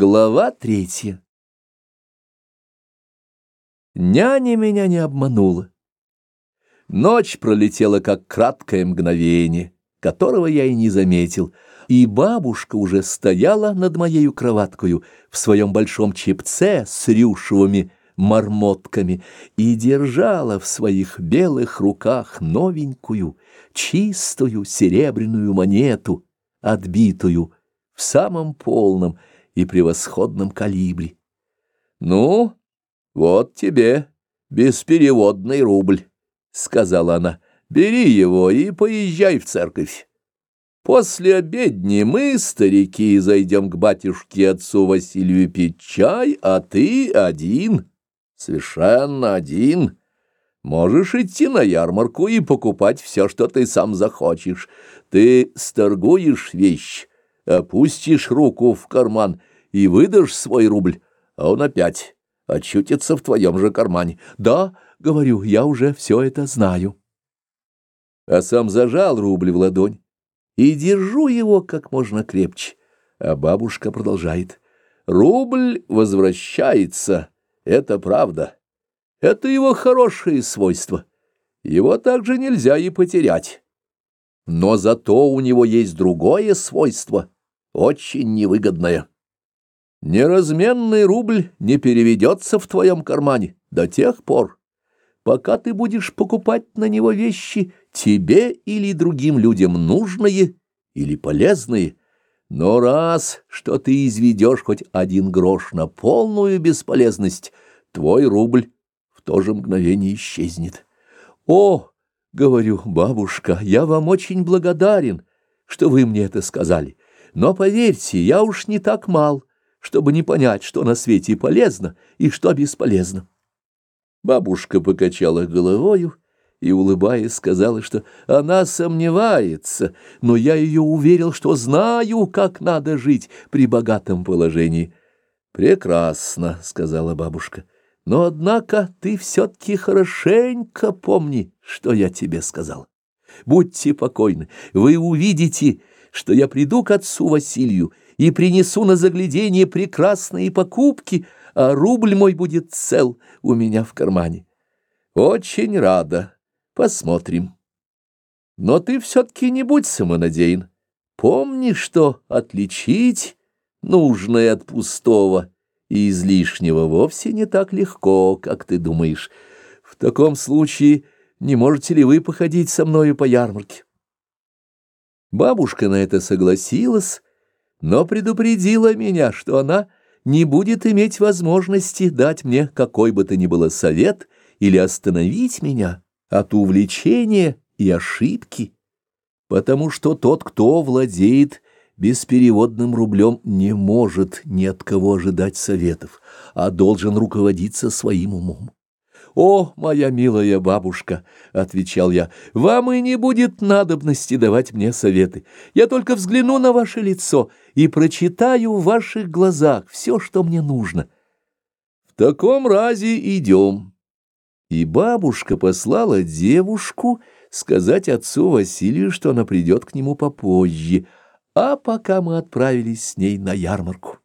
Глава третья. Няня меня не обманула. Ночь пролетела как краткое мгновение, которого я и не заметил, и бабушка уже стояла над моею кроваткою в своем большом чепце с рюшевыми мармотками и держала в своих белых руках новенькую, чистую серебряную монету, отбитую в самом полном, и превосходном калибре. «Ну, вот тебе беспереводный рубль», — сказала она. «Бери его и поезжай в церковь. После обедни мы, старики, зайдем к батюшке отцу Василию пить чай, а ты один, совершенно один». Можешь идти на ярмарку и покупать все, что ты сам захочешь. Ты сторгуешь вещь, опустишь руку в карман и выдашь свой рубль, а он опять очутится в твоем же кармане. Да, говорю, я уже все это знаю. А сам зажал рубль в ладонь и держу его как можно крепче. А бабушка продолжает. Рубль возвращается, это правда. Это его хорошее свойство. Его также нельзя и потерять. Но зато у него есть другое свойство, очень невыгодное. Неразменный рубль не переведется в твоем кармане до тех пор, пока ты будешь покупать на него вещи тебе или другим людям нужные или полезные. Но раз, что ты изведешь хоть один грош на полную бесполезность, твой рубль в то же мгновение исчезнет. О, говорю, бабушка, я вам очень благодарен, что вы мне это сказали, но поверьте, я уж не так мал чтобы не понять, что на свете полезно и что бесполезно. Бабушка покачала головою и, улыбаясь, сказала, что она сомневается, но я ее уверил, что знаю, как надо жить при богатом положении. «Прекрасно», — сказала бабушка, — «но, однако, ты все-таки хорошенько помни, что я тебе сказал. Будьте покойны, вы увидите, что я приду к отцу Василию, и принесу на заглядение прекрасные покупки, а рубль мой будет цел у меня в кармане. Очень рада. Посмотрим. Но ты все-таки не будь самонадеян. Помни, что отличить нужное от пустого и излишнего вовсе не так легко, как ты думаешь. В таком случае не можете ли вы походить со мною по ярмарке? Бабушка на это согласилась, но предупредила меня, что она не будет иметь возможности дать мне какой бы то ни было совет или остановить меня от увлечения и ошибки, потому что тот, кто владеет беспереводным рублем, не может ни от кого ожидать советов, а должен руководиться своим умом. «О, моя милая бабушка!» — отвечал я. «Вам и не будет надобности давать мне советы. Я только взгляну на ваше лицо и прочитаю в ваших глазах все, что мне нужно». «В таком разе идем». И бабушка послала девушку сказать отцу Василию, что она придет к нему попозже, а пока мы отправились с ней на ярмарку.